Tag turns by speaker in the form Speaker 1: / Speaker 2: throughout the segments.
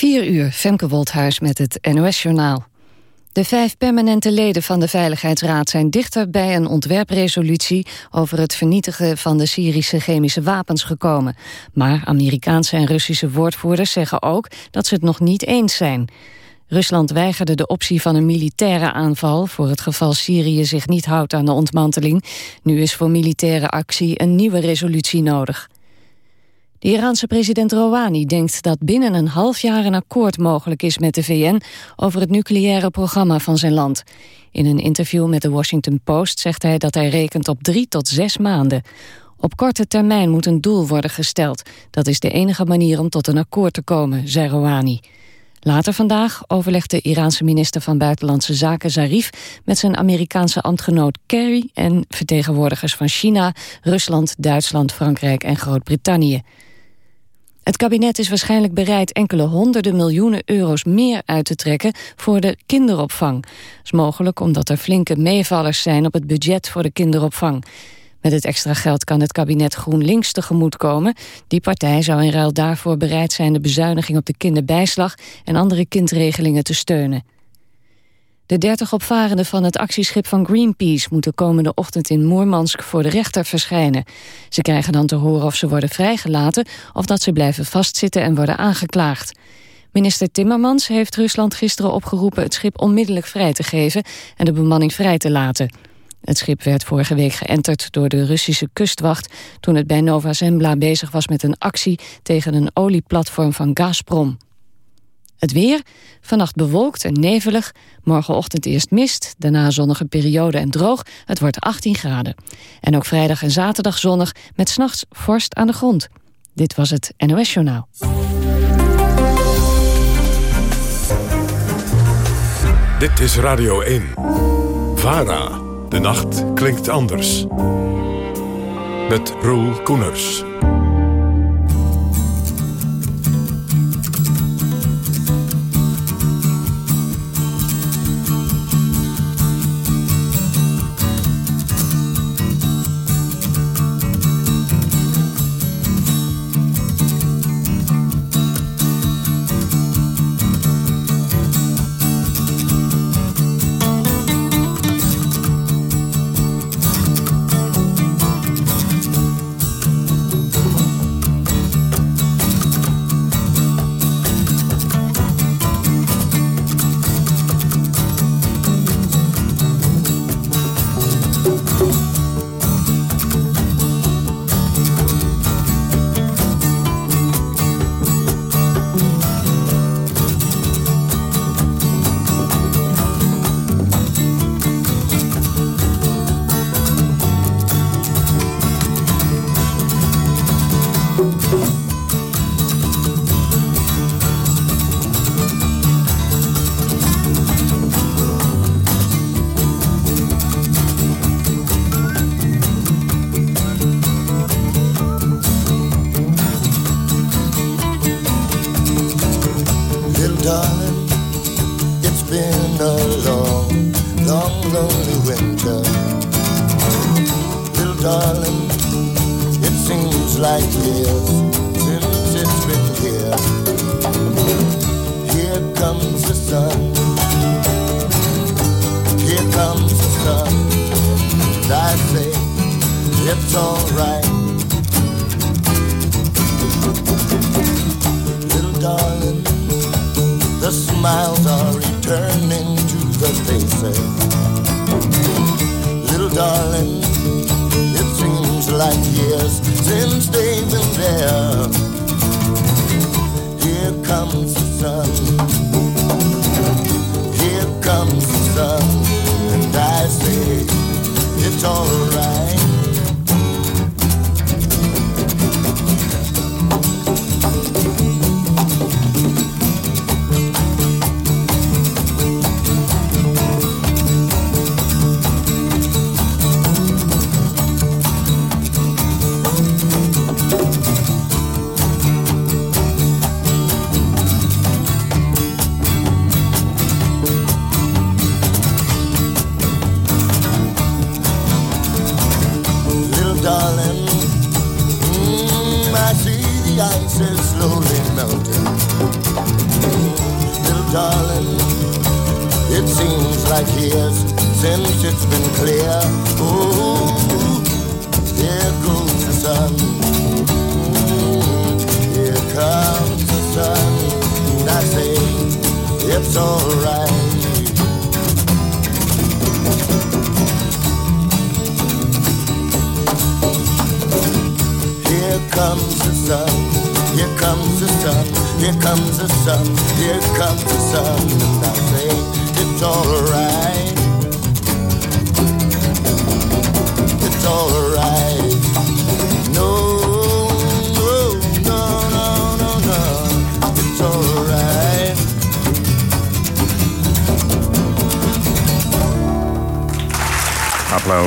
Speaker 1: 4 uur, Femke Wolthuis met het NOS-journaal. De vijf permanente leden van de Veiligheidsraad zijn dichter bij een ontwerpresolutie over het vernietigen van de Syrische chemische wapens gekomen. Maar Amerikaanse en Russische woordvoerders zeggen ook dat ze het nog niet eens zijn. Rusland weigerde de optie van een militaire aanval... voor het geval Syrië zich niet houdt aan de ontmanteling. Nu is voor militaire actie een nieuwe resolutie nodig. De Iraanse president Rouhani denkt dat binnen een half jaar een akkoord mogelijk is met de VN over het nucleaire programma van zijn land. In een interview met de Washington Post zegt hij dat hij rekent op drie tot zes maanden. Op korte termijn moet een doel worden gesteld. Dat is de enige manier om tot een akkoord te komen, zei Rouhani. Later vandaag overlegt de Iraanse minister van Buitenlandse Zaken Zarif met zijn Amerikaanse ambtgenoot Kerry en vertegenwoordigers van China, Rusland, Duitsland, Frankrijk en Groot-Brittannië. Het kabinet is waarschijnlijk bereid enkele honderden miljoenen euro's meer uit te trekken voor de kinderopvang. Dat is mogelijk omdat er flinke meevallers zijn op het budget voor de kinderopvang. Met het extra geld kan het kabinet GroenLinks tegemoetkomen. Die partij zou in ruil daarvoor bereid zijn de bezuiniging op de kinderbijslag en andere kindregelingen te steunen. De dertig opvarenden van het actieschip van Greenpeace... moeten komende ochtend in Moermansk voor de rechter verschijnen. Ze krijgen dan te horen of ze worden vrijgelaten... of dat ze blijven vastzitten en worden aangeklaagd. Minister Timmermans heeft Rusland gisteren opgeroepen... het schip onmiddellijk vrij te geven en de bemanning vrij te laten. Het schip werd vorige week geënterd door de Russische kustwacht... toen het bij Nova Zembla bezig was met een actie... tegen een olieplatform van Gazprom. Het weer, vannacht bewolkt en nevelig. Morgenochtend eerst mist, daarna zonnige periode en droog. Het wordt 18 graden. En ook vrijdag en zaterdag zonnig, met s'nachts vorst aan de grond. Dit was het NOS Journaal.
Speaker 2: Dit is Radio 1. VARA. De nacht klinkt anders. Met Roel Koeners.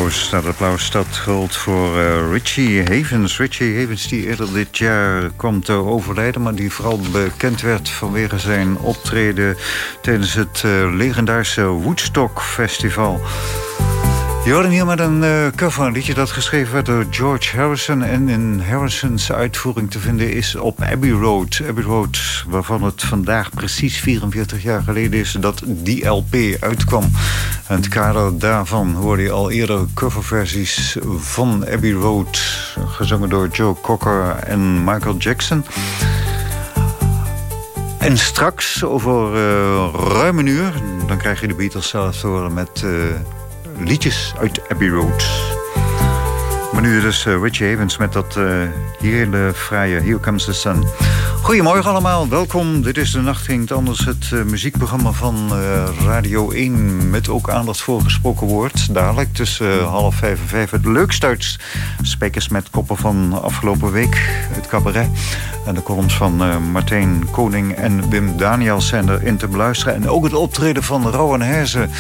Speaker 3: Dat applaus dat geldt voor uh, Richie Havens. Richie Havens die eerder dit jaar kwam te overlijden... maar die vooral bekend werd vanwege zijn optreden... tijdens het uh, legendarische Woodstock Festival... Hoorde hier met een uh, cover, een liedje dat geschreven werd door George Harrison... en in Harrison's uitvoering te vinden is op Abbey Road. Abbey Road, waarvan het vandaag precies 44 jaar geleden is... dat die LP uitkwam. En het kader daarvan hoorde je al eerder coverversies van Abbey Road... gezongen door Joe Cocker en Michael Jackson... En straks, over uh, ruim een uur... dan krijg je de Beatles zelf te horen met... Uh, liedjes uit Abbey Road. Maar nu dus uh, Richie Havens met dat uh, hele fraaie Here Comes the Sun. Goedemorgen allemaal, welkom. Dit is De Nacht Ging Anders, het uh, muziekprogramma van Radio 1... met ook aandacht voor gesproken woord. Dadelijk tussen half vijf en vijf het leukste uit Spekers met Koppen van afgelopen week. Het cabaret en de columns van Martijn Koning en Wim Daniels zijn erin te beluisteren. En ook het optreden van Rowan Herzen...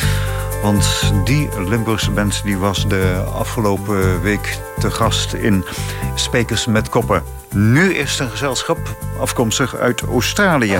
Speaker 3: Want die Limburgse band die was de afgelopen week te gast in Spekers met Koppen. Nu is het een gezelschap afkomstig uit Australië.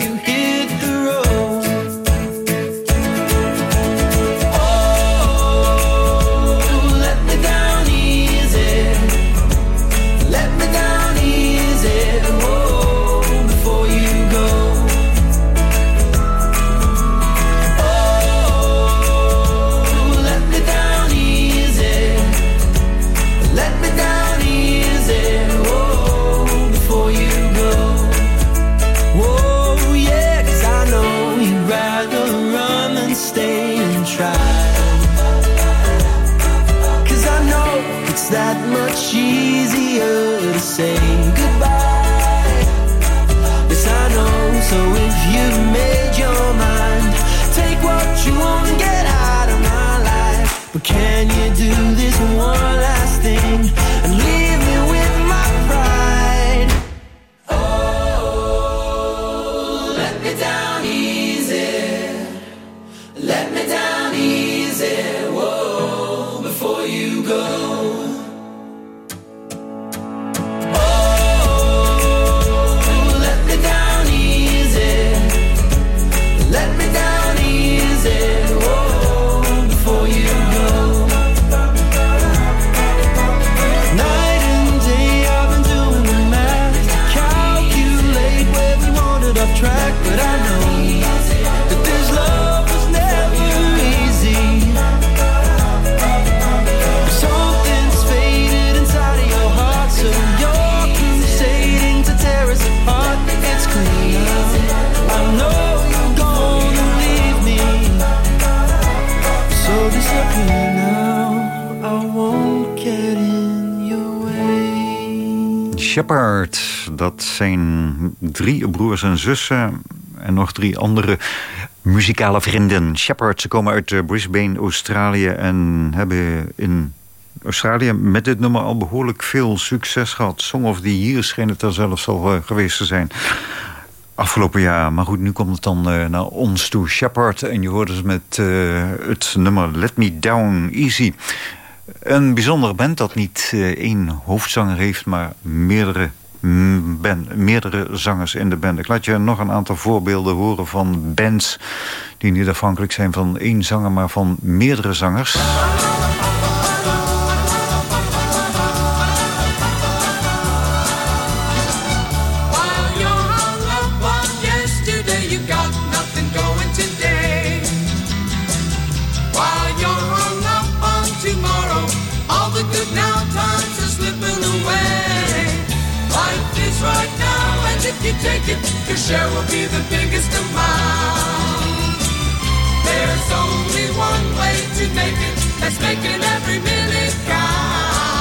Speaker 4: you
Speaker 3: Shepard. Dat zijn drie broers en zussen en nog drie andere muzikale vrienden. Shepard, ze komen uit eh, Brisbane, Australië en hebben in Australië met dit nummer al behoorlijk veel succes gehad. Song of the Year scheen het er zelfs al uh, geweest te zijn. Afgelopen jaar. Maar goed, nu komt het dan uh, naar ons toe. Shepard en je hoorde ze met uh, het nummer Let Me Down Easy. Een bijzondere band dat niet uh, één hoofdzanger heeft... maar meerdere, band, meerdere zangers in de band. Ik laat je nog een aantal voorbeelden horen van bands... die niet afhankelijk zijn van één zanger, maar van meerdere zangers...
Speaker 4: it, your share will be the biggest amount. There's only one way to make it, that's making every minute count.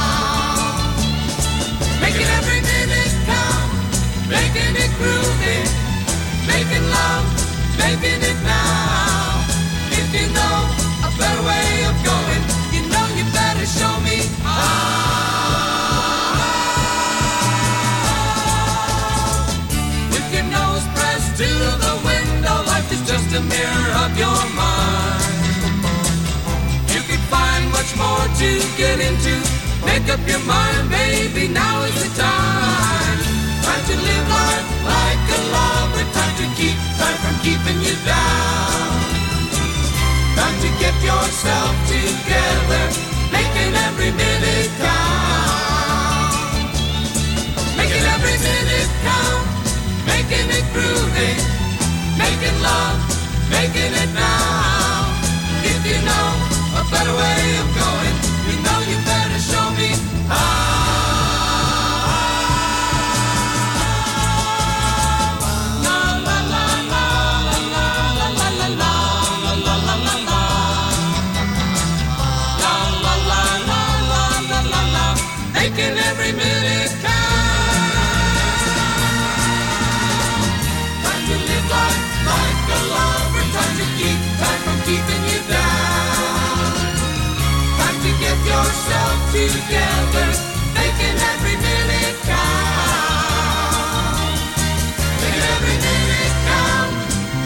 Speaker 4: Making every minute count, making it groovy, making love, making it A mirror of your mind. You can find much more to get into. Make up your mind, baby. Now is the time. Time to live life like a lover. Time to keep time from keeping you down. Time to get yourself together. Making every minute count. Making every minute count making it groovy, making love, making it now. Making every minute count. Make every minute count,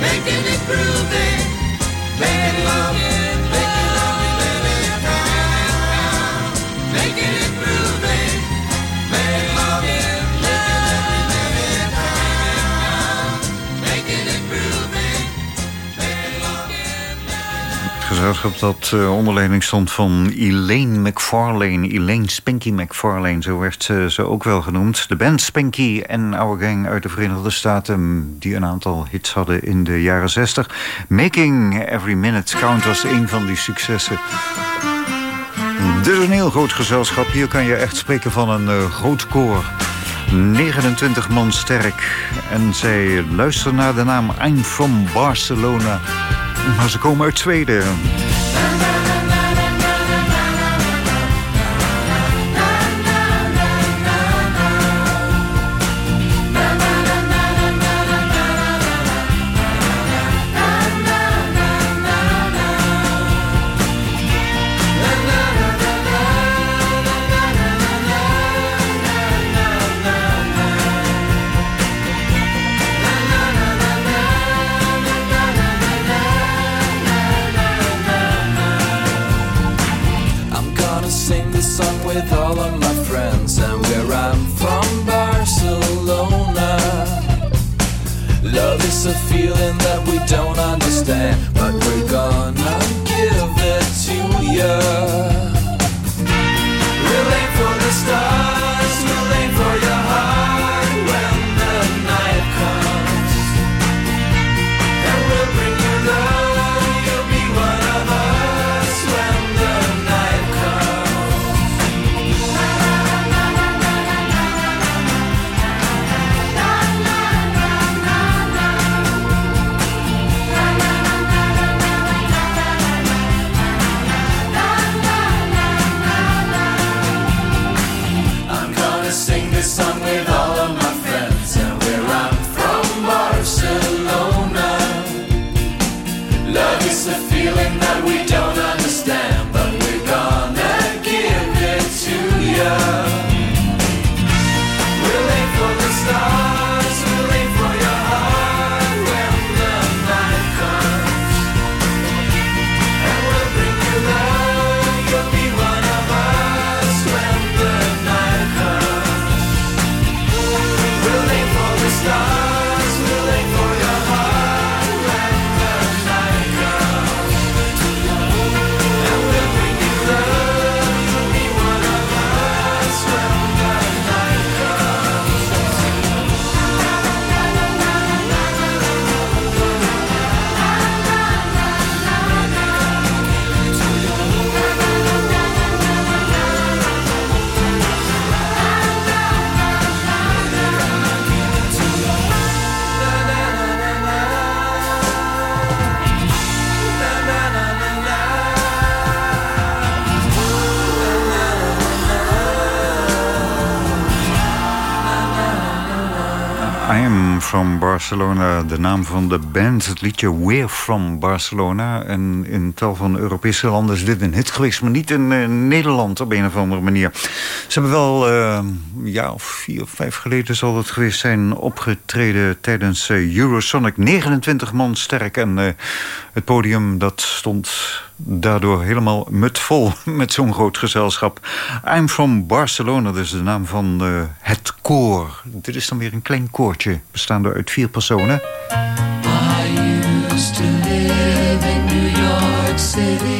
Speaker 4: making it groovy, making love,
Speaker 3: gezelschap dat uh, onder leiding stond van Elaine McFarlane. Elaine Spanky McFarlane, zo werd ze, ze ook wel genoemd. De band Spanky en Our Gang uit de Verenigde Staten... die een aantal hits hadden in de jaren 60. Making Every Minute Count was een van die successen. Dit is een heel groot gezelschap. Hier kan je echt spreken van een uh, groot koor. 29 man sterk. En zij luisteren naar de naam I'm from Barcelona... Maar ze komen uit Zweden.
Speaker 5: Feeling that we don't understand, but we're gonna give it to you.
Speaker 3: Barcelona, de naam van de band. Het liedje We're from Barcelona. En in tal van Europese landen is dit een hit geweest... maar niet in uh, Nederland op een of andere manier. Ze hebben wel uh, een jaar of vier of vijf geleden zal het geweest zijn... opgetreden tijdens uh, Eurosonic. 29 man sterk en het podium dat stond daardoor helemaal mutvol met zo'n groot gezelschap. I'm from Barcelona, dat is de naam van uh, het koor. Dit is dan weer een klein koortje, bestaande uit vier personen.
Speaker 4: I used to live in New York City.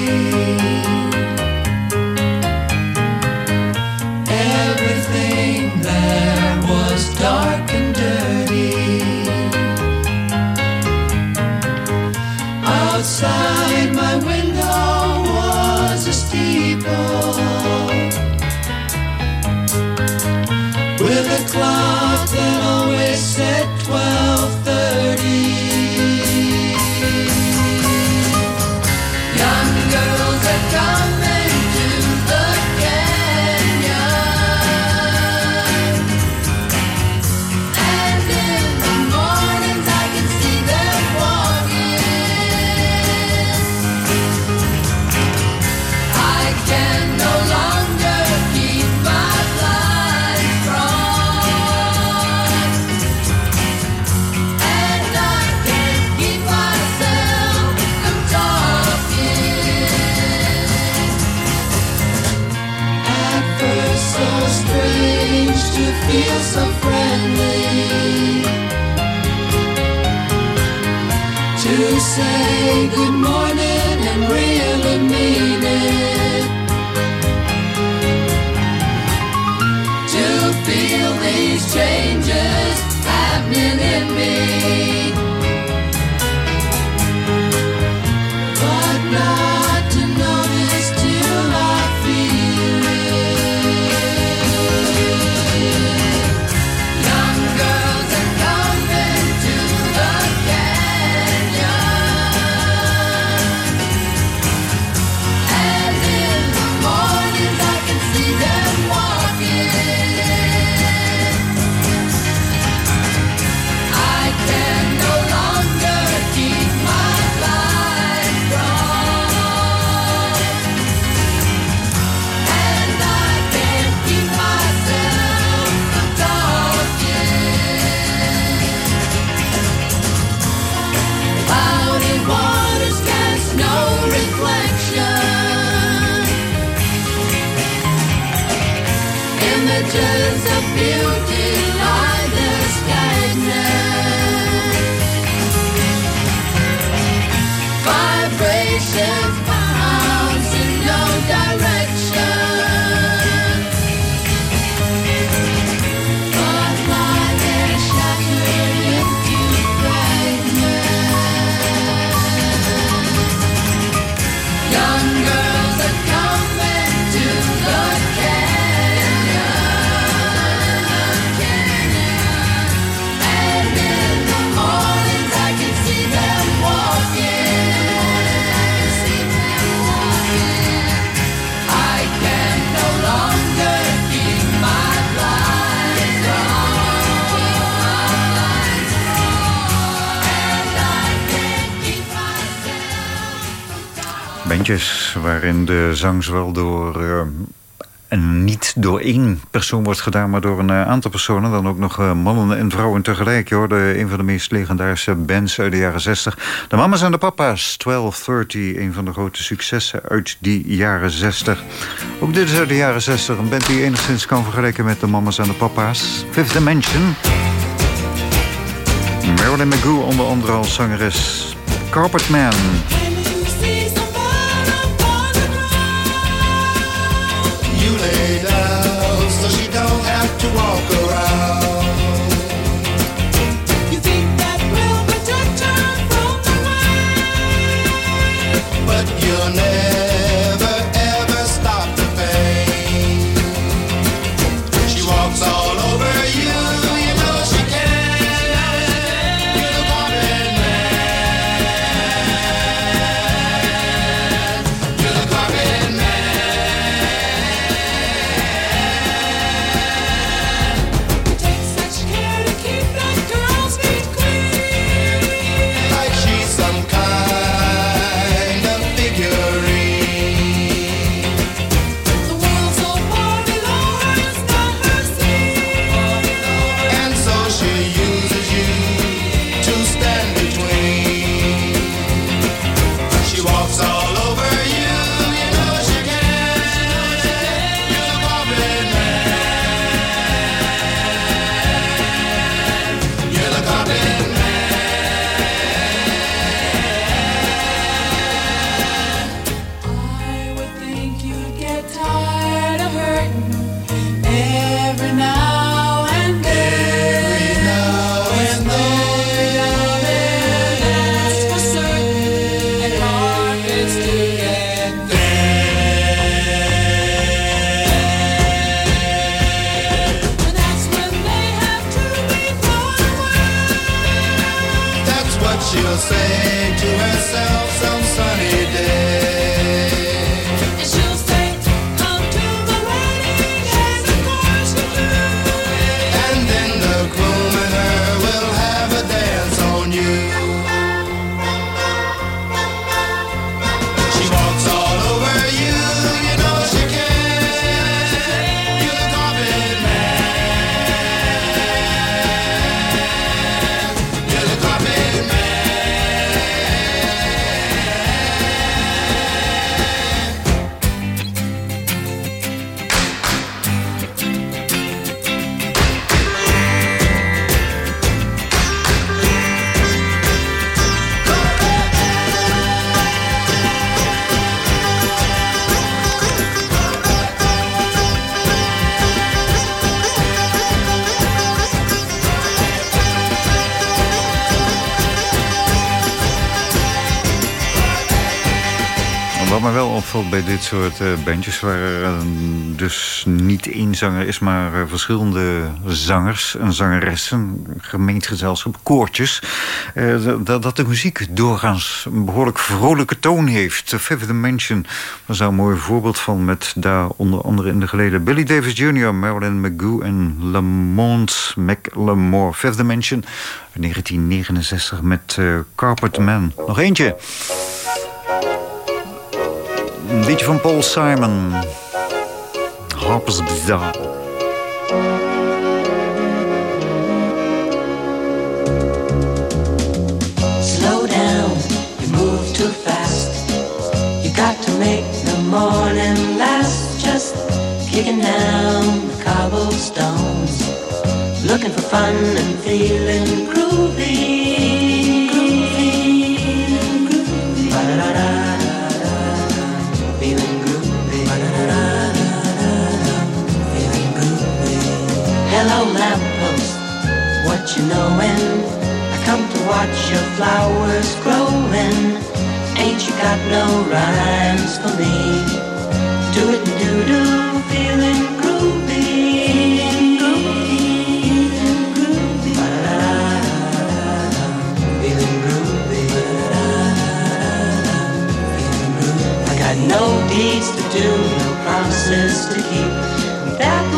Speaker 3: Waarin de zang zowel door... en niet door één persoon wordt gedaan, maar door een eh, aantal personen. Dan ook nog eh, mannen en vrouwen tegelijk. Hoor. De, een van de meest legendarische bands uit de jaren 60. De Mamas en de Papa's, 1230. Een van de grote successen uit die jaren 60. Ook dit is uit de jaren 60. Een band die je enigszins kan vergelijken met de Mamas en de Papa's. Fifth Dimension. Marilyn McGoo onder andere als zangeres. Carpet Wat me wel opvalt bij dit soort eh, bandjes... waar eh, dus niet één zanger is, maar eh, verschillende zangers... en zangeressen, gemengd gezelschap, koortjes... dat, de muziek doorgaans een behoorlijk vrolijke toon heeft. Fifth Dimension was daar een mooi voorbeeld van... met daar onder andere in de geleden Billy Davis Jr., Marilyn McGoo en Lamont McLemore. Fifth Dimension, 1969 met Carpet Man. Nog eentje. Een liedje van Paul Simon. Harper's Bazaar.
Speaker 6: Slow down, you move too fast. You got to make the morning last. Just kicking down the cobblestones. Looking for fun and feeling groovy. Groovy. What you knowin'? I come to watch your flowers growing. Ain't you got no rhymes for me? Do it and do do, feeling groovy. No deeds to do, no promises to keep. I'm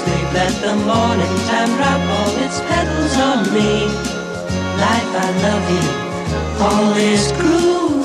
Speaker 6: sleep. Let the morning time drop all its petals on me. Life, I love you. All is groovy.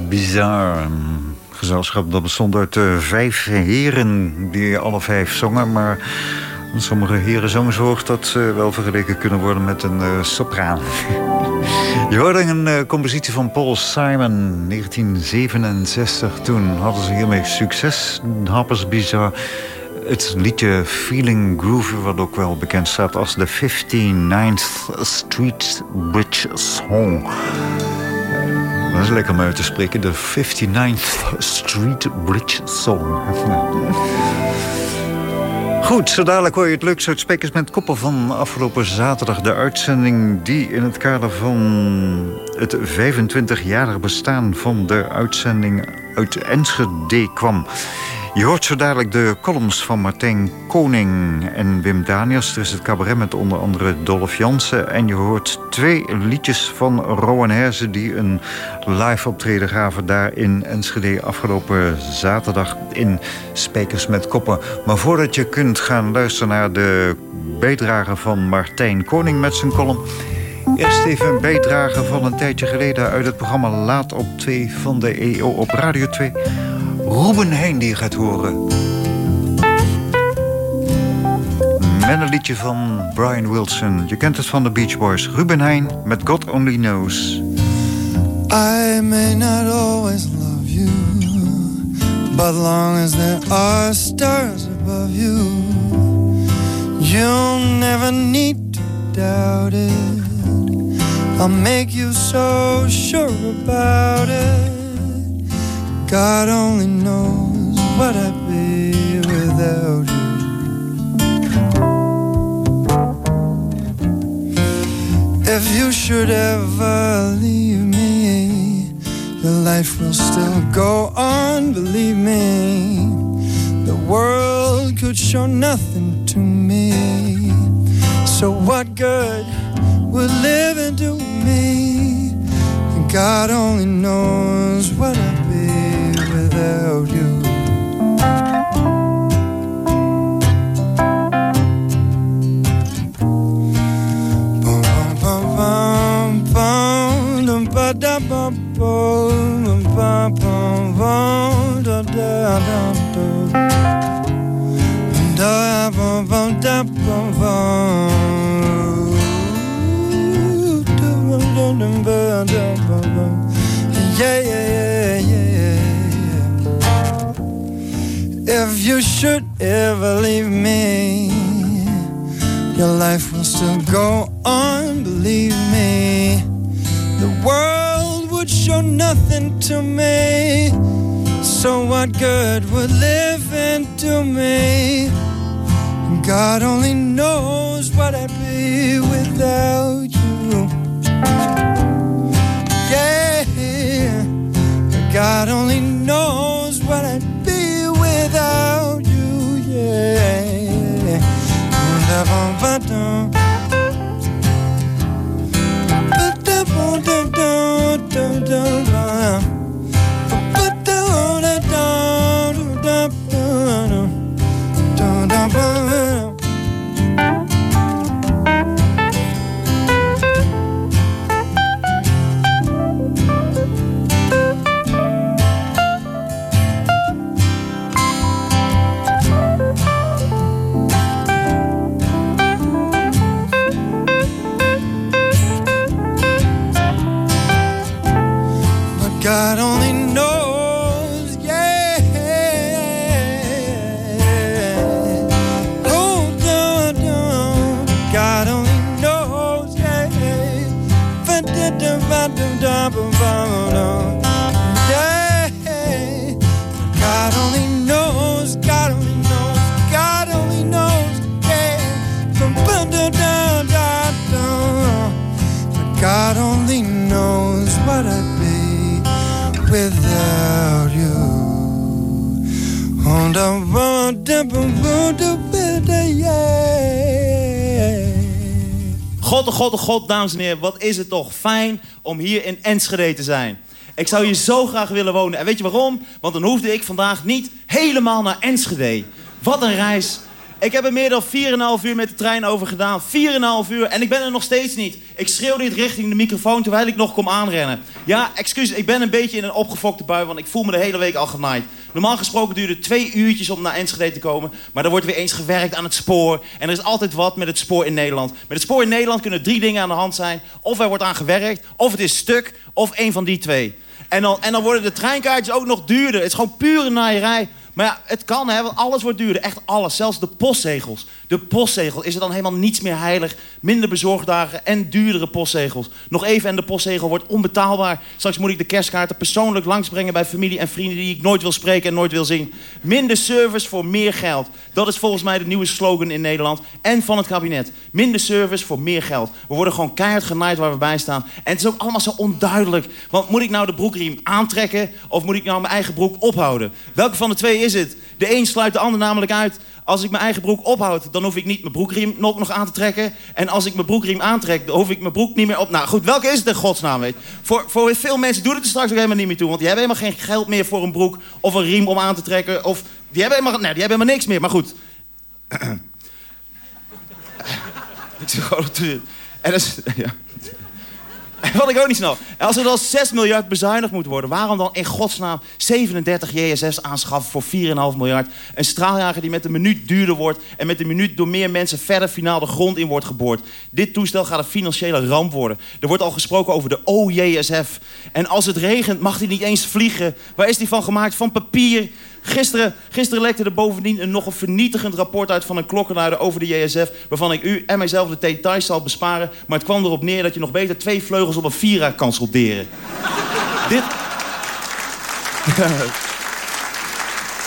Speaker 3: Bizarre. Een gezelschap dat bestond uit eh, vijf heren die alle vijf zongen. Maar sommige heren zorgt dat ze wel vergeleken kunnen worden met een eh, sopraan. Je hoorde een eh, compositie van Paul Simon, 1967. Toen hadden ze hiermee succes. Harper's Bizarre. Het liedje Feeling Groovy, wat ook wel bekend staat als de 59th Street Bridge Song. Dat is lekker om uit te spreken. De 59th Street Bridge Song. Goed, zo dadelijk hoor je het leukste uit Spekers met Koppen van afgelopen zaterdag. De uitzending die in het kader van het 25-jarig bestaan van de uitzending uit Enschede kwam. Je hoort zo dadelijk de columns van Martijn Koning en Wim Daniels. Er is het cabaret met onder andere Dolph Jansen. En je hoort twee liedjes van Rowan Herzen... die een live optreden gaven daar in Enschede... afgelopen zaterdag in Spijkers met Koppen. Maar voordat je kunt gaan luisteren naar de bijdrage van Martijn Koning met zijn column... Eerst even een bijdrage van een tijdje geleden uit het programma Laat op 2 van de EO op Radio 2. Ruben Heijn die gaat horen. Met een liedje van Brian Wilson. Je kent het van de Beach Boys. Ruben Heijn met God Only Knows.
Speaker 7: I may not always love you, but long as there are stars above you, you'll never need to doubt it. I'll make you so sure about it. God only knows what I'd be without you. If you should ever leave me, your life will still go on, believe me. The world could show nothing to me. So, what good would living do me? God only knows what I'd without you. Yeah, yeah, yeah. If you should ever leave me, your life will still go on, believe me. The world would show nothing to me. So, what good would living do me? God only knows what I'd be without you. Yeah, God only knows avant 20 ans. God, oh God,
Speaker 8: oh God, dames en heren, wat is het toch fijn om hier in Enschede te zijn. Ik zou hier zo graag willen wonen. En weet je waarom? Want dan hoefde ik vandaag niet helemaal naar Enschede. Wat een reis. Ik heb er meer dan 4,5 uur met de trein over gedaan. 4,5 uur en ik ben er nog steeds niet. Ik schreeuw dit richting de microfoon terwijl ik nog kom aanrennen. Ja, excuus, ik ben een beetje in een opgefokte bui, want ik voel me de hele week al genaaid. Normaal gesproken duurde het twee uurtjes om naar Enschede te komen. Maar er wordt weer eens gewerkt aan het spoor. En er is altijd wat met het spoor in Nederland. Met het spoor in Nederland kunnen drie dingen aan de hand zijn. Of er wordt aan gewerkt, of het is stuk, of één van die twee. En dan, en dan worden de treinkaartjes ook nog duurder. Het is gewoon pure naaierij. Maar ja, het kan, hè, want alles wordt duurder. Echt alles, zelfs de postzegels. De postzegel, is er dan helemaal niets meer heilig? Minder bezorgdagen en duurdere postzegels. Nog even en de postzegel wordt onbetaalbaar. Straks moet ik de kerstkaarten persoonlijk langsbrengen... bij familie en vrienden die ik nooit wil spreken en nooit wil zien. Minder service voor meer geld. Dat is volgens mij de nieuwe slogan in Nederland. En van het kabinet. Minder service voor meer geld. We worden gewoon keihard genaaid waar we bij staan. En het is ook allemaal zo onduidelijk. Want moet ik nou de broekriem aantrekken... of moet ik nou mijn eigen broek ophouden? Welke van de twee is het? De een sluit de ander namelijk uit. Als ik mijn eigen broek ophoud, dan hoef ik niet mijn broekriem nog, nog aan te trekken. En als ik mijn broekriem aantrek, dan hoef ik mijn broek niet meer op... Nou goed, welke is het in godsnaam, weet? Voor, voor veel mensen doet het er straks ook helemaal niet meer toe. Want die hebben helemaal geen geld meer voor een broek of een riem om aan te trekken. Of die hebben helemaal, nee, die hebben helemaal niks meer. Maar goed. ik zeg gewoon... En is... Ja. Wat ik ook niet snap. Als er dan 6 miljard bezuinigd moet worden... waarom dan in godsnaam 37 JSF's aanschaffen voor 4,5 miljard? Een straaljager die met een minuut duurder wordt... en met een minuut door meer mensen verder finaal de grond in wordt geboord. Dit toestel gaat een financiële ramp worden. Er wordt al gesproken over de OJSF. En als het regent mag die niet eens vliegen. Waar is die van gemaakt? Van papier... Gisteren, gisteren lekte er bovendien een nogal vernietigend rapport uit van een klokkenluider over de JSF... waarvan ik u en mijzelf de details zal besparen... maar het kwam erop neer dat je nog beter twee vleugels op een Vira kan solderen. Dit...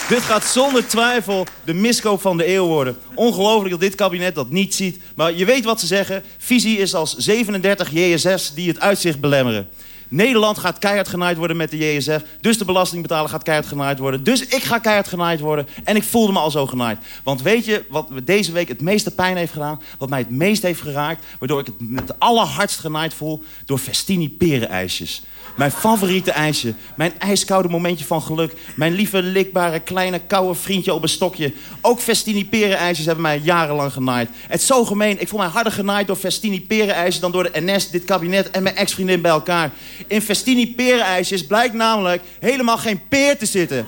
Speaker 8: Dit gaat zonder twijfel de miskoop van de eeuw worden. Ongelooflijk dat dit kabinet dat niet ziet. Maar je weet wat ze zeggen. Visie is als 37 JSF's die het uitzicht belemmeren. Nederland gaat keihard genaaid worden met de JSF. Dus de belastingbetaler gaat keihard genaaid worden. Dus ik ga keihard genaaid worden. En ik voelde me al zo genaaid. Want weet je wat me deze week het meeste pijn heeft gedaan? Wat mij het meest heeft geraakt? Waardoor ik het het allerhardst genaaid voel? Door Festini perenijsjes. Mijn favoriete ijsje. Mijn ijskoude momentje van geluk. Mijn lieve, likbare, kleine, koude vriendje op een stokje. Ook Festini perenijsjes hebben mij jarenlang genaaid. Het is zo gemeen. Ik voel mij harder genaaid door Festini perenijsjes... dan door de NS, dit kabinet en mijn ex-vriendin bij elkaar. In Festini perenijsjes blijkt namelijk helemaal geen peer te zitten.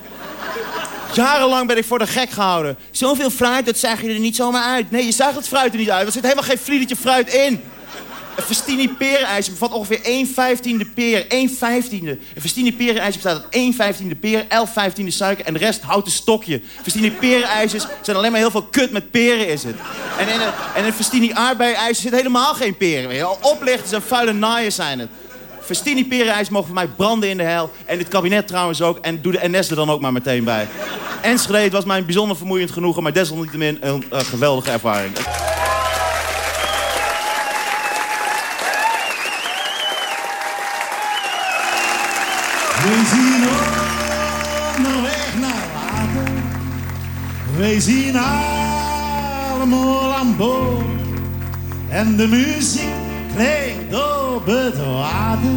Speaker 8: Jarenlang ben ik voor de gek gehouden. Zoveel fruit, dat zaag je er niet zomaar uit. Nee, je zaagt het fruit er niet uit. Er zit helemaal geen vliedertje fruit in. Een Festini perenijsje bevat ongeveer 1 vijftiende peer. 1 vijftiende. Een Festini perenijsje bestaat uit 1 vijftiende peer, 11 vijftiende suiker en de rest houten stokje. Festini perenijsjes zijn alleen maar heel veel kut met peren is het. En in een, en een Festini zit helemaal geen peren. Je wel. Oplichters en vuile naaien zijn het. Festini perenijs mogen voor mij branden in de hel. En dit kabinet trouwens ook. En doe de NS er dan ook maar meteen bij. Enschede het was mij bijzonder vermoeiend genoegen, maar desalniettemin een geweldige ervaring.
Speaker 9: We zien onderweg naar water. Wij zien allemaal aan boord. En de muziek klinkt op het water.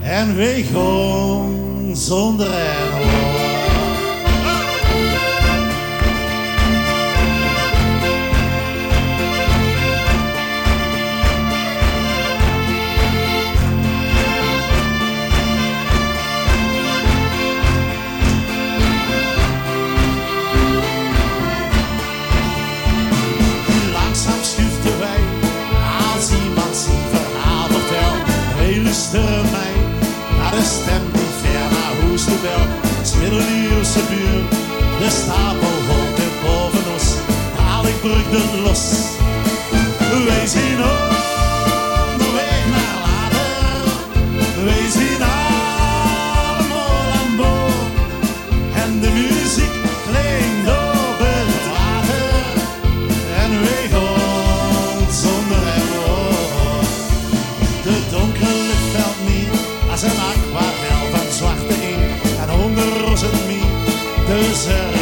Speaker 9: En wij gaan zonder een ver naar huis de stapel wolken boven ons. Haal ik brug de los. Wij zien onderweg de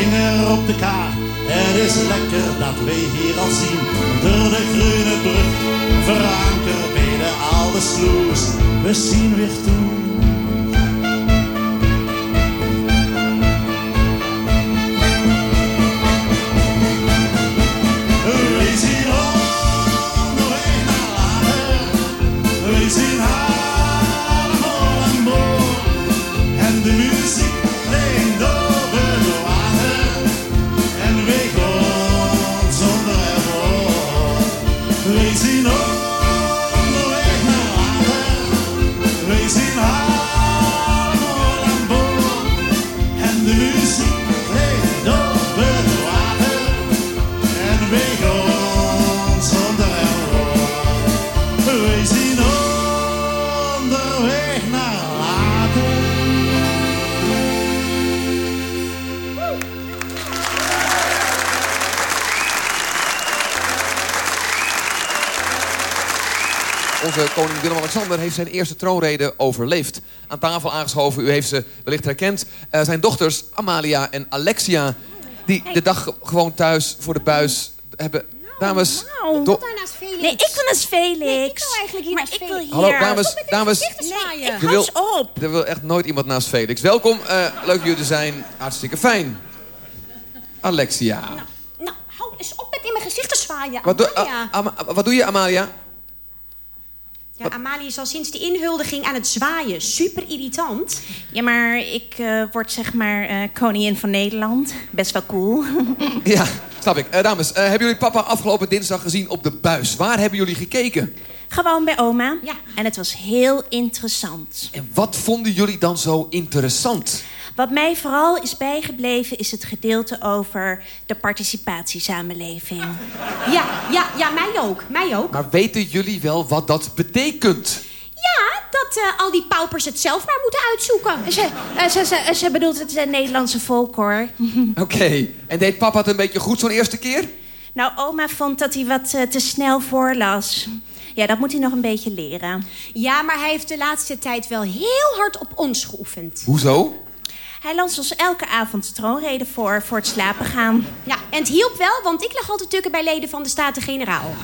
Speaker 9: vinger op de kaart. Het is lekker dat wij hier al zien. Door de groene brug, verankerd bij de oude sloes. We zien weer toe.
Speaker 10: Willem-Alexander heeft zijn eerste troonrede overleefd. Aan tafel aangeschoven, u heeft ze wellicht herkend. Eh, zijn dochters Amalia en Alexia, die de dag gewoon thuis voor de buis hebben... Dames,
Speaker 11: Nou,
Speaker 10: do-
Speaker 11: naast Felix.
Speaker 12: Nee, ik wil naast Felix.
Speaker 11: ik wil eigenlijk hier
Speaker 12: maar
Speaker 11: naast
Speaker 12: ik wil
Speaker 11: Felix.
Speaker 12: hier...
Speaker 10: hallo dames, dames.
Speaker 11: Nee,
Speaker 12: ik
Speaker 10: Er
Speaker 12: hou
Speaker 10: wil,
Speaker 12: op.
Speaker 10: er wil echt nooit iemand naast Felix. Welkom, eh, leuk jullie te zijn. Hartstikke fijn. Alexia.
Speaker 11: Nou, hou eens op met in mijn gezicht te zwaaien.
Speaker 10: Wat, doe,
Speaker 11: Amalia.
Speaker 10: Ama- wat doe je, Amalia?
Speaker 11: Ja, Amalia is al sinds de inhuldiging aan het zwaaien. Super irritant.
Speaker 12: Ja, maar ik eh, word zeg maar eh, koningin van Nederland. Best wel cool.
Speaker 10: Ja, snap ik. Eh, dames, eh, hebben jullie papa afgelopen dinsdag gezien op de buis? Waar hebben jullie gekeken?
Speaker 12: Gewoon bij oma.
Speaker 11: Ja.
Speaker 12: En het was heel interessant.
Speaker 10: En wat vonden jullie dan zo interessant?
Speaker 12: Wat mij vooral is bijgebleven is het gedeelte over de participatiesamenleving.
Speaker 11: Ja, ja, ja, mij ook. Mij ook.
Speaker 10: Maar weten jullie wel wat dat betekent?
Speaker 11: Ja, dat eh, al die paupers het zelf maar moeten uitzoeken.
Speaker 12: Ze, eh, ze, ze, ze bedoelt het eh, Nederlandse volk, hoor.
Speaker 10: Oké, en deed papa het een beetje goed zo'n eerste keer?
Speaker 12: Nou, oma vond dat hij wat te snel voorlas. Ja, dat moet hij nog een beetje leren.
Speaker 11: Ja, maar hij heeft de laatste tijd wel heel hard op ons geoefend.
Speaker 10: Hoezo?
Speaker 12: Hij las ons elke avond de troonrede voor, voor het slapen gaan.
Speaker 11: Ja, en het hielp wel, want ik lag altijd tukken bij leden van de Staten-Generaal.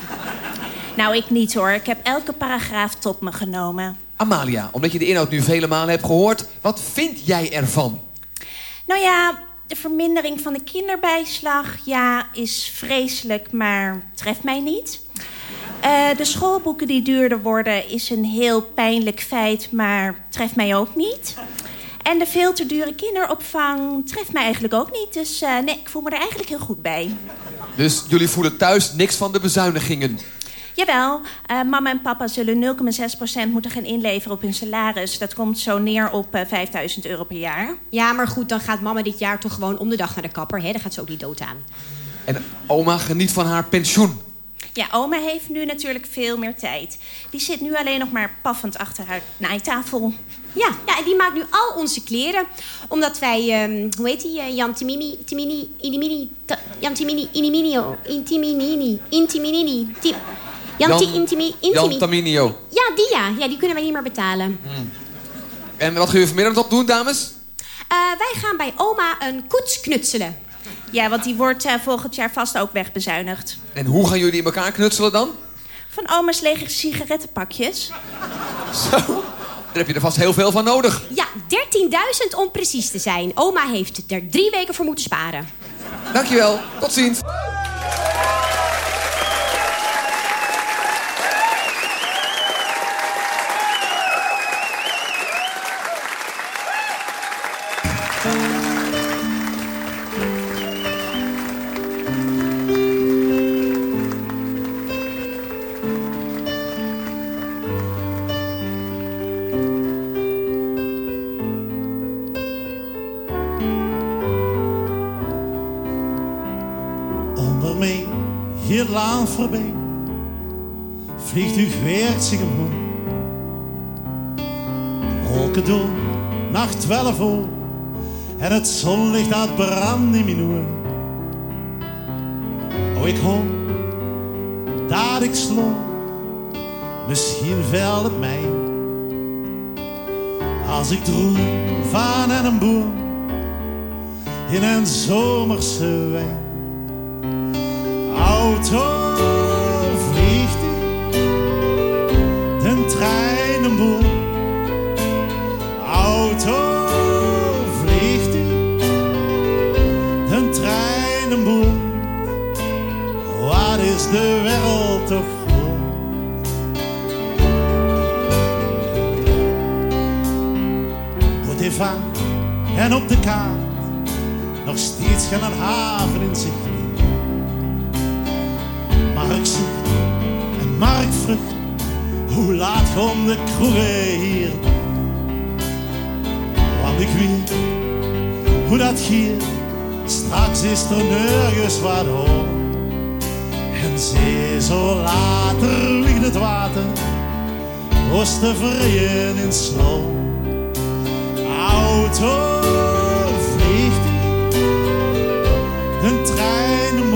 Speaker 12: Nou, ik niet hoor. Ik heb elke paragraaf tot me genomen.
Speaker 10: Amalia, omdat je de inhoud nu vele malen hebt gehoord, wat vind jij ervan?
Speaker 12: Nou ja, de vermindering van de kinderbijslag, ja, is vreselijk, maar treft mij niet. Eh, de schoolboeken die duurder worden is een heel pijnlijk feit, maar treft mij ook niet. En de veel te dure kinderopvang treft mij eigenlijk ook niet. Dus eh, nee, ik voel me er eigenlijk heel goed bij.
Speaker 10: Dus jullie voelen thuis niks van de bezuinigingen.
Speaker 12: Jawel, eh, mama en papa zullen 0,6% moeten gaan inleveren op hun salaris. Dat komt zo neer op eh 5000 euro per jaar.
Speaker 11: Ja, maar goed, dan gaat mama dit jaar toch gewoon om de dag naar de kapper. Hè? Daar gaat ze ook niet dood aan.
Speaker 10: En oma geniet van haar pensioen.
Speaker 12: Ja, oma heeft nu natuurlijk veel meer tijd. Die zit nu alleen nog maar paffend achter haar naaitafel.
Speaker 11: Ja, ja, en die maakt nu al onze kleren. Omdat wij, ehm, hoe heet die? eh, Jan Timimi, Timini, Inimini, Ta- Jan Timini, Iniminio, Intiminini, Intiminini, Ti- Jan, Ti- Intimi, Intimi.
Speaker 10: Jan Taminio.
Speaker 11: ja, die ja. Ja, die kunnen wij niet meer betalen.
Speaker 10: En wat gaan jullie vanmiddag nog doen, dames?
Speaker 11: Eh, wij gaan bij oma een koets knutselen.
Speaker 12: Ja, want die wordt eh, volgend jaar vast ook wegbezuinigd.
Speaker 10: En hoe gaan jullie in elkaar knutselen dan?
Speaker 12: Van oma's lege sigarettenpakjes.
Speaker 10: Zo, daar heb je er vast heel veel van nodig.
Speaker 11: Ja, 13.000 om precies te zijn. Oma heeft er drie weken voor moeten sparen.
Speaker 10: Dankjewel, tot ziens.
Speaker 9: Zingen omhoog. De wolken door, nacht 12 uur. En het zonlicht dat brand in mijn oor. Oh, ik hoop dat ik sloop. Misschien wel het mij. Als ik droom van en een boer in een zomerse wijn. En op de kaart nog steeds geen een haven in zicht. Marktzicht en marktvrucht, hoe laat gaan de kroegen hier? Want ik weet hoe dat hier, straks is er nergens wat hoor. En zee zo later ligt het water, vrieën in slow. Auto vliegt. Een trein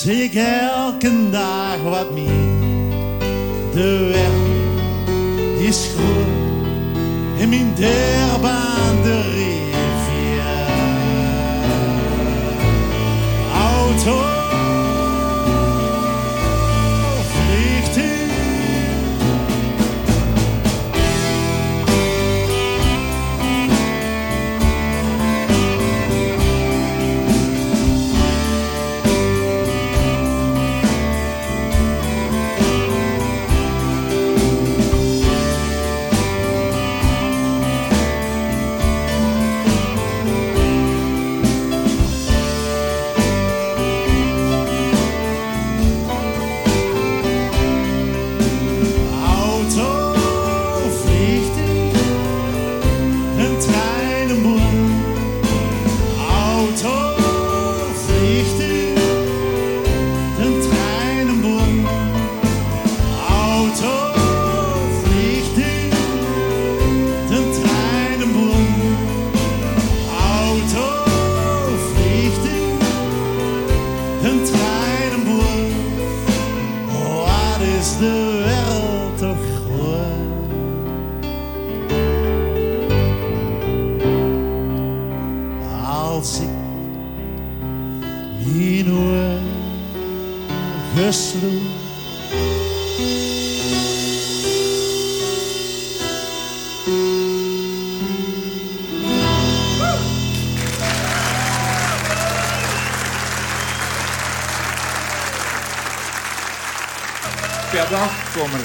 Speaker 9: zie ik elke dag wat meer. De wereld is groot in mijn derbaande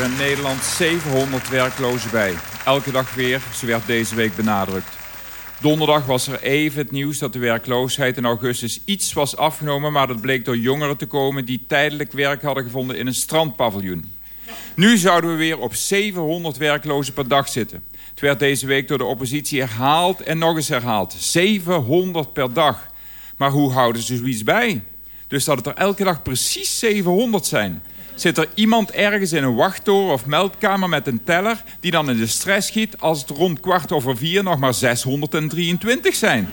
Speaker 13: in Nederland 700 werklozen bij. Elke dag weer, zo werd deze week benadrukt. Donderdag was er even het nieuws dat de werkloosheid in augustus iets was afgenomen... maar dat bleek door jongeren te komen die tijdelijk werk hadden gevonden in een strandpaviljoen. Nu zouden we weer op 700 werklozen per dag zitten. Het werd deze week door de oppositie herhaald en nog eens herhaald. 700 per dag. Maar hoe houden ze zoiets bij? Dus dat het er elke dag precies 700 zijn. Zit er iemand ergens in een wachttoren of meldkamer met een teller... die dan in de stress schiet als het rond kwart over vier nog maar 623 zijn?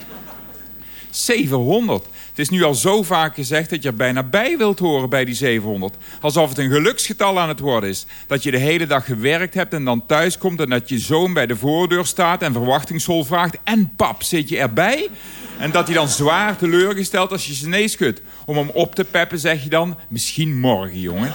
Speaker 13: 700. Het is nu al zo vaak gezegd dat je er bijna bij wilt horen bij die 700. Alsof het een geluksgetal aan het worden is. Dat je de hele dag gewerkt hebt en dan thuis komt... en dat je zoon bij de voordeur staat en verwachtingsvol vraagt... en pap, zit je erbij? En dat hij dan zwaar teleurgesteld als je zijn nee schudt. Om hem op te peppen zeg je dan... misschien morgen, jongen.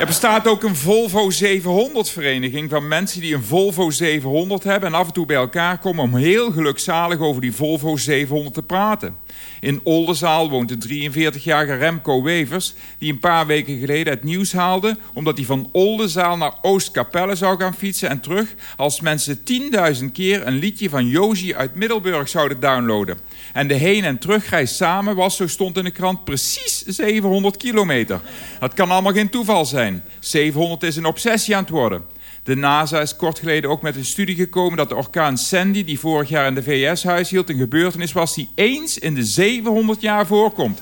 Speaker 13: Er bestaat ook een Volvo 700-vereniging van mensen die een Volvo 700 hebben... en af en toe bij elkaar komen om heel gelukzalig over die Volvo 700 te praten. In Oldenzaal woont de 43-jarige Remco Wevers... die een paar weken geleden het nieuws haalde... omdat hij van Oldenzaal naar Oostkapelle zou gaan fietsen en terug... als mensen 10.000 keer een liedje van Josie uit Middelburg zouden downloaden. En de heen- en terugreis samen was, zo stond in de krant, precies 700 kilometer. Dat kan allemaal geen toeval zijn. 700 is een obsessie aan het worden. De NASA is kort geleden ook met een studie gekomen dat de orkaan Sandy, die vorig jaar in de VS huishield, een gebeurtenis was die eens in de 700 jaar voorkomt.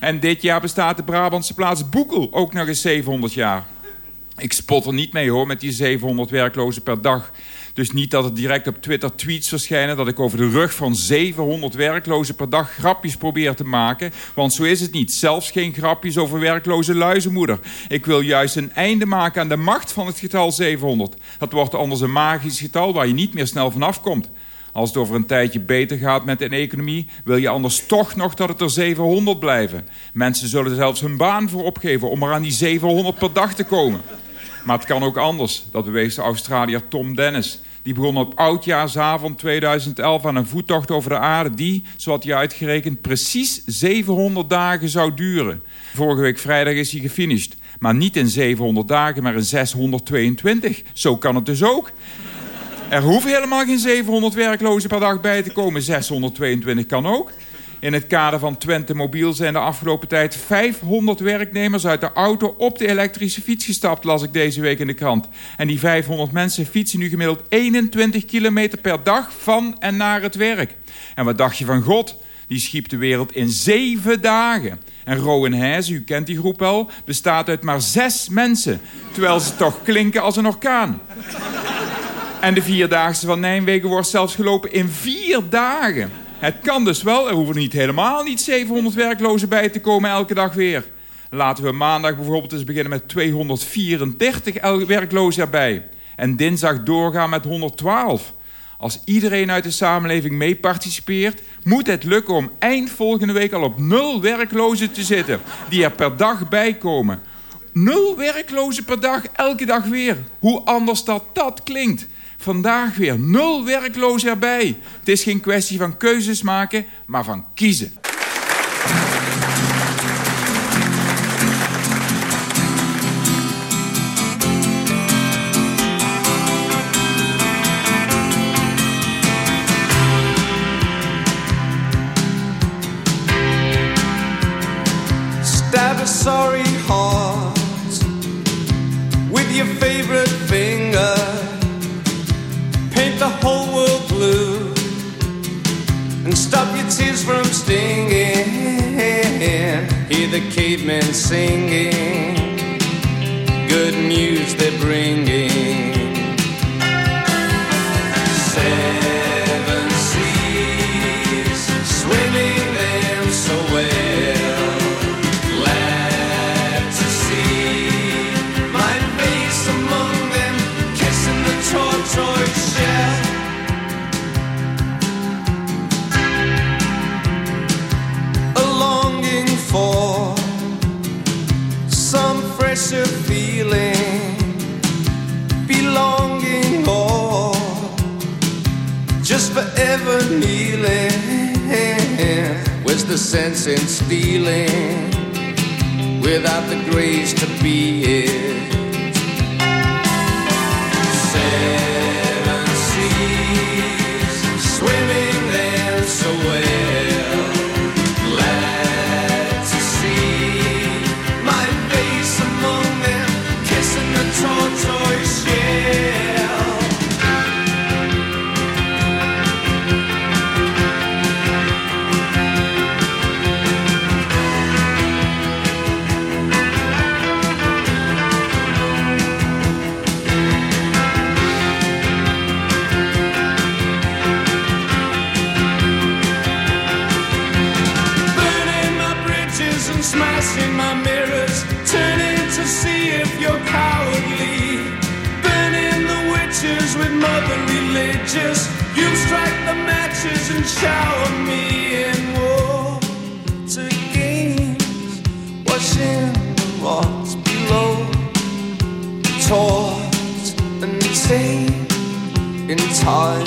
Speaker 13: En dit jaar bestaat de Brabantse plaats Boekel ook nog eens 700 jaar. Ik spot er niet mee hoor, met die 700 werklozen per dag. Dus niet dat er direct op Twitter tweets verschijnen... dat ik over de rug van 700 werklozen per dag grapjes probeer te maken. Want zo is het niet. Zelfs geen grapjes over werkloze luizenmoeder. Ik wil juist een einde maken aan de macht van het getal 700. Dat wordt anders een magisch getal waar je niet meer snel vanaf komt. Als het over een tijdje beter gaat met een economie... wil je anders toch nog dat het er 700 blijven. Mensen zullen zelfs hun baan voor opgeven... om er aan die 700 per dag te komen. Maar het kan ook anders. Dat bewees de Australiër Tom Dennis. Die begon op oudjaarsavond 2011 aan een voettocht over de aarde... die, zo had hij uitgerekend, precies 700 dagen zou duren. Vorige week vrijdag is hij gefinished. Maar niet in 700 dagen, maar in 622. Zo kan het dus ook. Er hoeven helemaal geen 700 werklozen per dag bij te komen. 622 kan ook. In het kader van Twente Mobiel zijn de afgelopen tijd 500 werknemers uit de auto op de elektrische fiets gestapt, las ik deze week in de krant. En die 500 mensen fietsen nu gemiddeld 21 kilometer per dag van en naar het werk. En wat dacht je van God? Die schiep de wereld in zeven dagen. En Rowan Heijs, u kent die groep wel, bestaat uit maar zes mensen. Terwijl ze toch klinken als een orkaan. En de Vierdaagse van Nijmegen wordt zelfs gelopen in vier dagen. Het kan dus wel, er hoeven niet helemaal niet 700 werklozen bij te komen elke dag weer. Laten we maandag bijvoorbeeld eens beginnen met 234 el- werklozen erbij. En dinsdag doorgaan met 112. Als iedereen uit de samenleving mee participeert... moet het lukken om eind volgende week al op nul werklozen te zitten... die er per dag bij komen. Nul werklozen per dag, elke dag weer. Hoe anders dat dat klinkt. Vandaag weer nul werklozen erbij. Het is geen kwestie van keuzes maken, maar van kiezen.
Speaker 4: evening singing. Fresher feeling, belonging or just forever kneeling. Where's the sense in stealing without the grace to be it? Taught and tamed in time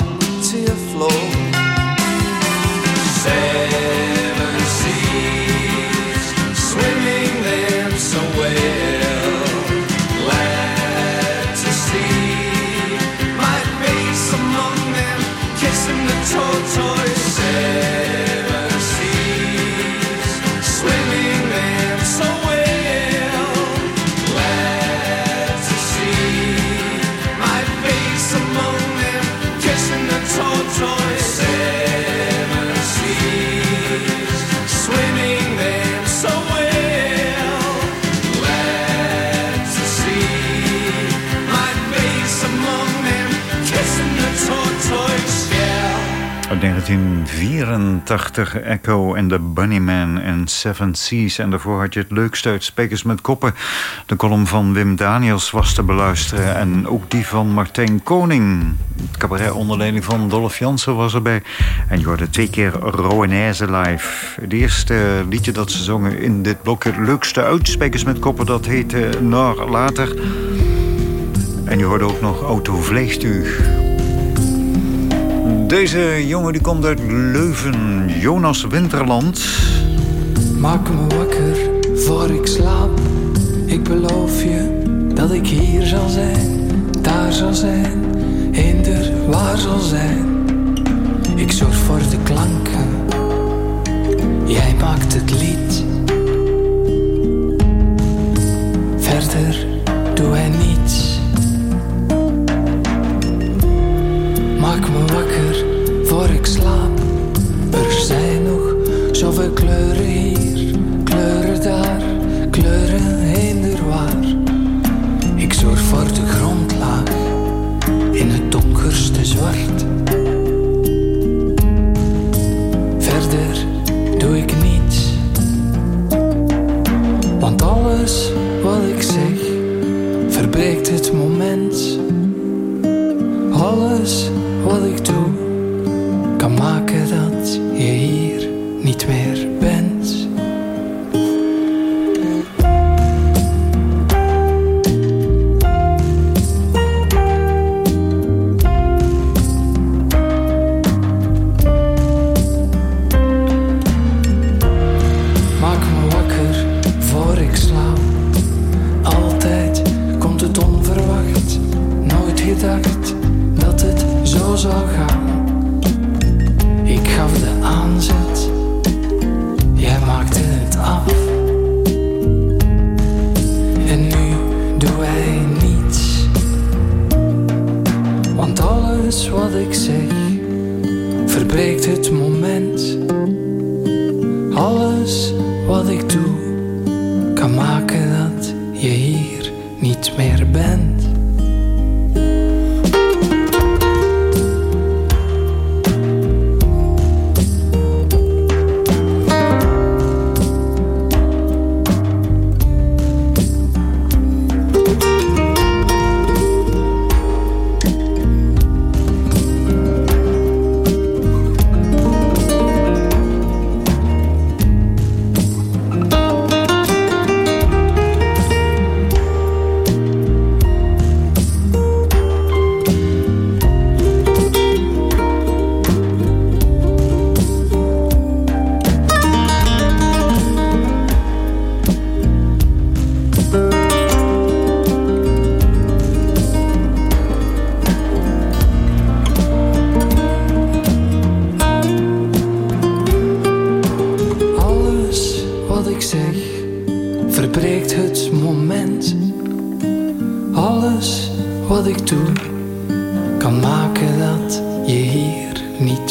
Speaker 3: 1984, Echo en The Bunnyman en Seven Seas. En daarvoor had je het leukste uit Spekers met Koppen. De column van Wim Daniels was te beluisteren. En ook die van Martijn Koning. Het cabaret onder leiding van Dolph Jansen was erbij. En je hoorde twee keer Rowenaise live. Het eerste liedje dat ze zongen in dit blok... het leukste uit Spekers met Koppen, dat heette Nor Later... En je hoorde ook nog Auto Vleegstuur. Deze jongen die komt uit Leuven, Jonas Winterland.
Speaker 14: Maak me wakker voor ik slaap. Ik beloof je dat ik hier zal zijn, daar zal zijn, eender waar zal zijn. Ik zorg voor de klanken, jij maakt het lied. Zoveel kleuren hier, kleuren daar, kleuren eender waar. Ik zorg voor de grondlaag in het donkerste zwart. Verder doe ik niets, want alles wat ik zeg verbreekt het moment.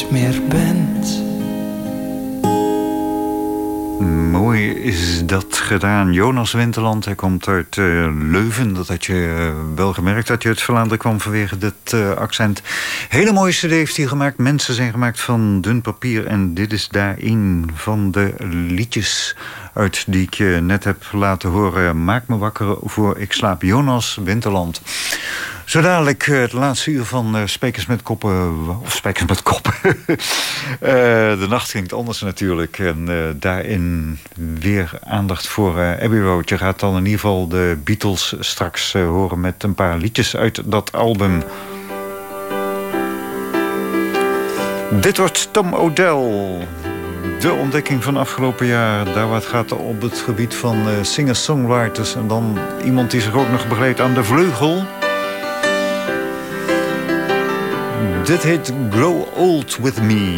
Speaker 14: Meer bent.
Speaker 3: Mooi is dat gedaan. Jonas Winterland, hij komt uit eh, Leuven. Dat had je eh, wel gemerkt dat je uit Vlaanderen kwam vanwege dit eh, accent. Hele mooie cd heeft hij gemaakt. Mensen zijn gemaakt van dun papier. En dit is daar een van de liedjes uit die ik je net heb laten horen. Maak me wakker voor ik slaap. Jonas Winterland. Zo dadelijk eh, het laatste uur van eh, Spekers met Koppen. Of Spekers met Koppen. Eh, de nacht klinkt anders natuurlijk. En daarin weer aandacht voor Abbey Road. Je gaat dan in ieder geval de Beatles straks horen... met een paar liedjes uit dat album. Dit wordt Tom O'Dell. De ontdekking van afgelopen jaar. Daar het gaat op het gebied van singer-songwriters. En dan iemand die zich ook nog begeleidt aan de vleugel... Dit heet Grow Old With Me.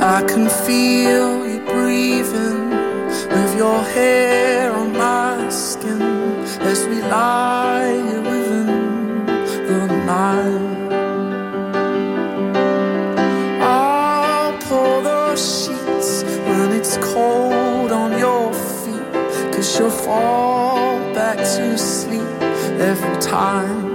Speaker 4: I can feel you breathing with your hair on my skin as we lie
Speaker 15: every time